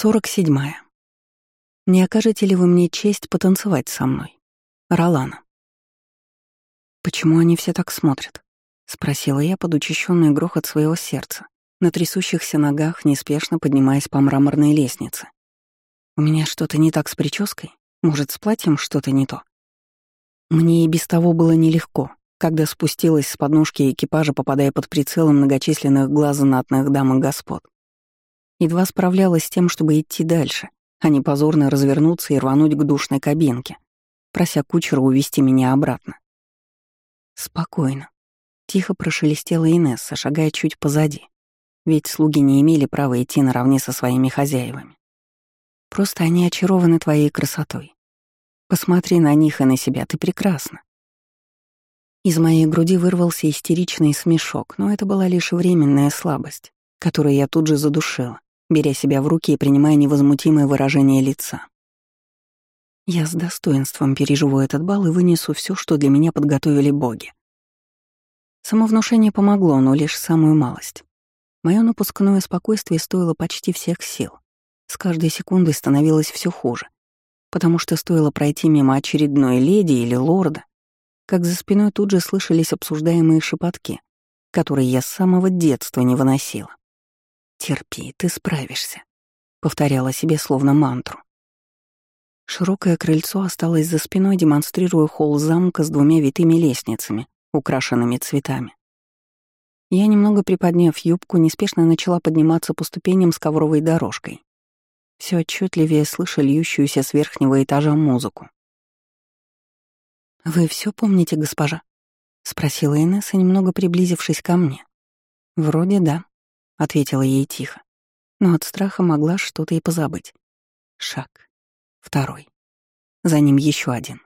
47. Не окажете ли вы мне честь потанцевать со мной? Ролана. Почему они все так смотрят? Спросила я под учащенный грохот своего сердца, на трясущихся ногах, неспешно поднимаясь по мраморной лестнице. У меня что-то не так с прической? Может, с платьем что-то не то? Мне и без того было нелегко, когда спустилась с подножки экипажа, попадая под прицелом многочисленных глаз знатных дам и господ. Едва справлялась с тем, чтобы идти дальше, а не позорно развернуться и рвануть к душной кабинке, прося кучера увести меня обратно. Спокойно. Тихо прошелестела Инесса, шагая чуть позади. Ведь слуги не имели права идти наравне со своими хозяевами. Просто они очарованы твоей красотой. Посмотри на них и на себя, ты прекрасна. Из моей груди вырвался истеричный смешок, но это была лишь временная слабость, которую я тут же задушила беря себя в руки и принимая невозмутимое выражение лица. Я с достоинством переживу этот бал и вынесу все, что для меня подготовили боги. Самовнушение помогло, но лишь самую малость. Мое напускное спокойствие стоило почти всех сил. С каждой секундой становилось все хуже, потому что стоило пройти мимо очередной леди или лорда, как за спиной тут же слышались обсуждаемые шепотки, которые я с самого детства не выносила. «Терпи, ты справишься», — повторяла себе словно мантру. Широкое крыльцо осталось за спиной, демонстрируя холл замка с двумя витыми лестницами, украшенными цветами. Я, немного приподняв юбку, неспешно начала подниматься по ступеням с ковровой дорожкой. Все отчетливее слыша льющуюся с верхнего этажа музыку. «Вы все помните, госпожа?» — спросила Инесса, немного приблизившись ко мне. «Вроде да», ответила ей тихо, но от страха могла что-то и позабыть. Шаг. Второй. За ним еще один.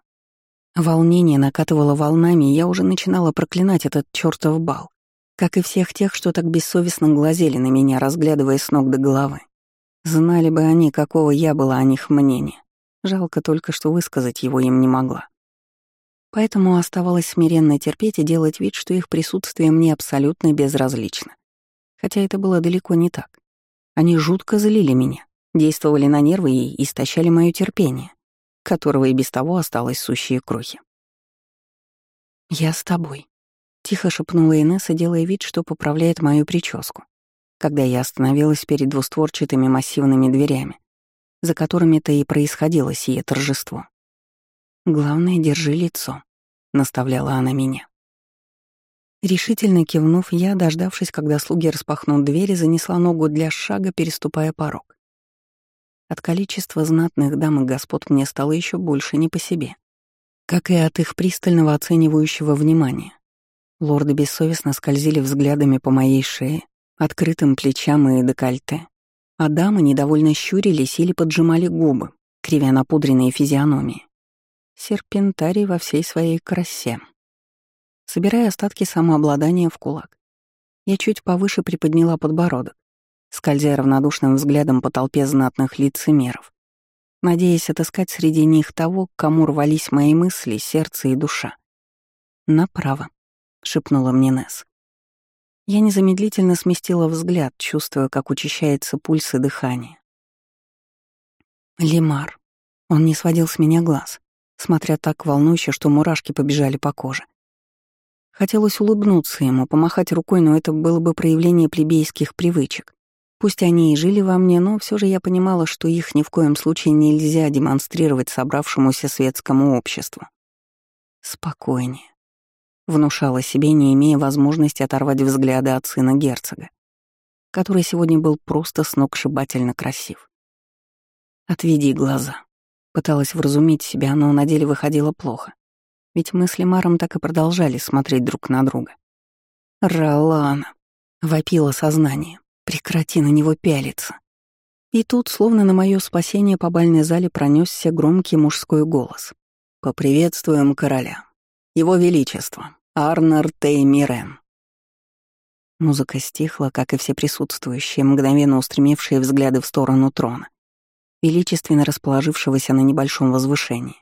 Волнение накатывало волнами, и я уже начинала проклинать этот чертов бал, как и всех тех, что так бессовестно глазели на меня, разглядывая с ног до головы. Знали бы они, какого я была о них мнения. Жалко только, что высказать его им не могла. Поэтому оставалось смиренно терпеть и делать вид, что их присутствие мне абсолютно безразлично. Хотя это было далеко не так. Они жутко злили меня, действовали на нервы и истощали мое терпение, которого и без того осталось сущие крохи. «Я с тобой», — тихо шепнула Инесса, делая вид, что поправляет мою прическу, когда я остановилась перед двустворчатыми массивными дверями, за которыми-то и происходило сие торжество. «Главное, держи лицо», — наставляла она меня. Решительно кивнув, я, дождавшись, когда слуги распахнут двери, занесла ногу для шага, переступая порог. От количества знатных дам и господ мне стало еще больше не по себе, как и от их пристального оценивающего внимания. Лорды бессовестно скользили взглядами по моей шее, открытым плечам и декольте, а дамы недовольно щурились или поджимали губы, кривя напудренные физиономии. Серпентарий во всей своей красе собирая остатки самообладания в кулак. Я чуть повыше приподняла подбородок, скользя равнодушным взглядом по толпе знатных лицемеров, надеясь отыскать среди них того, к кому рвались мои мысли, сердце и душа. «Направо», — шепнула мне Несс. Я незамедлительно сместила взгляд, чувствуя, как учащается пульс и дыхание. Лимар. Он не сводил с меня глаз, смотря так волнующе, что мурашки побежали по коже. Хотелось улыбнуться ему, помахать рукой, но это было бы проявление плебейских привычек. Пусть они и жили во мне, но все же я понимала, что их ни в коем случае нельзя демонстрировать собравшемуся светскому обществу. Спокойнее. Внушала себе, не имея возможности оторвать взгляды от сына герцога, который сегодня был просто сногсшибательно красив. «Отведи глаза», Пыталась вразумить себя, но на деле выходило плохо. Ведь мы с Лемаром так и продолжали смотреть друг на друга. «Ролана!» — вопило сознание. «Прекрати на него пялиться!» И тут, словно на мое спасение, по бальной зале пронесся громкий мужской голос. «Поприветствуем короля. Его Величество, Арнар Теймирен». Музыка стихла, как и все присутствующие, мгновенно устремившие взгляды в сторону трона, величественно расположившегося на небольшом возвышении.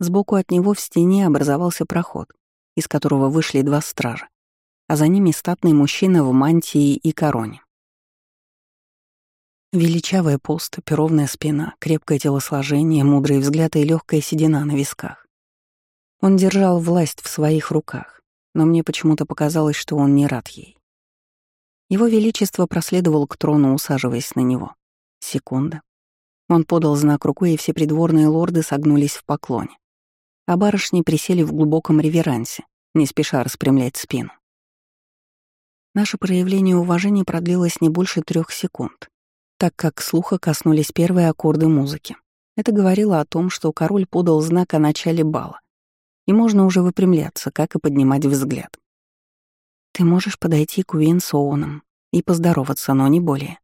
Сбоку от него в стене образовался проход, из которого вышли два стража, а за ними статный мужчина в мантии и короне. Величавая поступь, ровная спина, крепкое телосложение, мудрый взгляд и легкая седина на висках. Он держал власть в своих руках, но мне почему-то показалось, что он не рад ей. Его Величество проследовал к трону, усаживаясь на него. Секунда. Он подал знак рукой, и все придворные лорды согнулись в поклоне. А барышни присели в глубоком реверансе, не спеша распрямлять спину. Наше проявление уважения продлилось не больше трех секунд, так как слуха коснулись первые аккорды музыки. Это говорило о том, что король подал знак о начале бала, и можно уже выпрямляться, как и поднимать взгляд. «Ты можешь подойти к Уин Соуном и поздороваться, но не более»,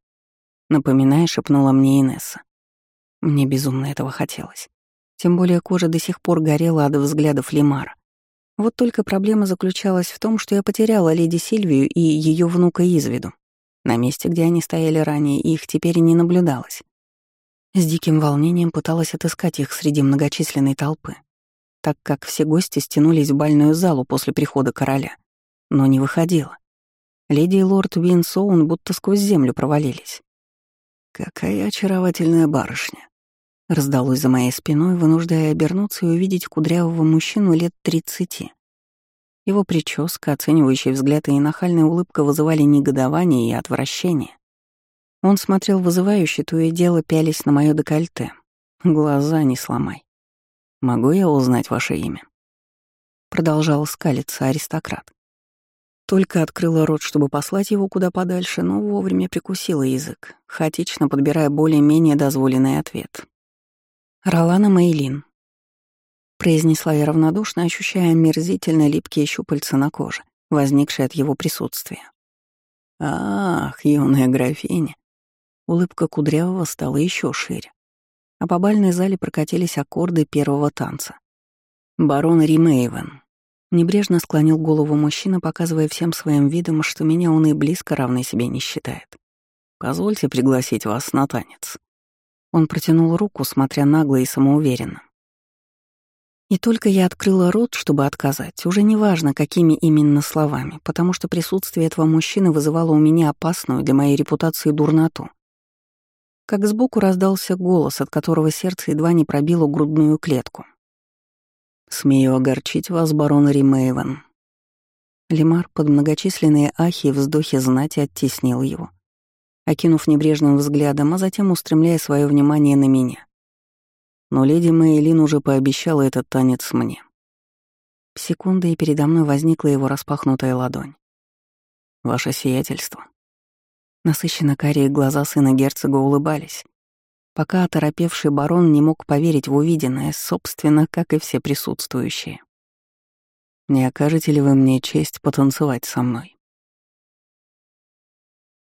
напоминая, шепнула мне Инесса. Мне безумно этого хотелось. Тем более кожа до сих пор горела от взглядов Лимара. Вот только проблема заключалась в том, что я потеряла леди Сильвию и ее внука из виду. На месте, где они стояли ранее, их теперь не наблюдалось. С диким волнением пыталась отыскать их среди многочисленной толпы, так как все гости стянулись в бальную залу после прихода короля, но не выходила. Леди и лорд Винсоун будто сквозь землю провалились. «Какая очаровательная барышня!» Раздалось за моей спиной, вынуждая обернуться и увидеть кудрявого мужчину лет тридцати. Его прическа, оценивающий взгляд и нахальная улыбка вызывали негодование и отвращение. Он смотрел вызывающе, то и дело пялись на моё декольте. Глаза не сломай. «Могу я узнать ваше имя?» Продолжал скалиться аристократ. Только открыла рот, чтобы послать его куда подальше, но вовремя прикусила язык, хаотично подбирая более-менее дозволенный ответ. «Ролана Мейлин», произнесла я равнодушно, ощущая мерзительно липкие щупальца на коже, возникшие от его присутствия. «Ах, юная графиня!» Улыбка Кудрявого стала еще шире, а по бальной зале прокатились аккорды первого танца. «Барон Римейвен», Небрежно склонил голову мужчина, показывая всем своим видом, что меня он и близко равной себе не считает. «Позвольте пригласить вас на танец». Он протянул руку, смотря нагло и самоуверенно. И только я открыла рот, чтобы отказать, уже неважно, какими именно словами, потому что присутствие этого мужчины вызывало у меня опасную для моей репутации дурноту. Как сбоку раздался голос, от которого сердце едва не пробило грудную клетку. «Смею огорчить вас, барон Римейвен». Лемар под многочисленные ахи и вздохи знати оттеснил его, окинув небрежным взглядом, а затем устремляя свое внимание на меня. Но леди Мэйлин уже пообещала этот танец мне. Секунда, и передо мной возникла его распахнутая ладонь. «Ваше сиятельство». Насыщенно карие глаза сына герцога улыбались, пока оторопевший барон не мог поверить в увиденное, собственно, как и все присутствующие. «Не окажете ли вы мне честь потанцевать со мной?»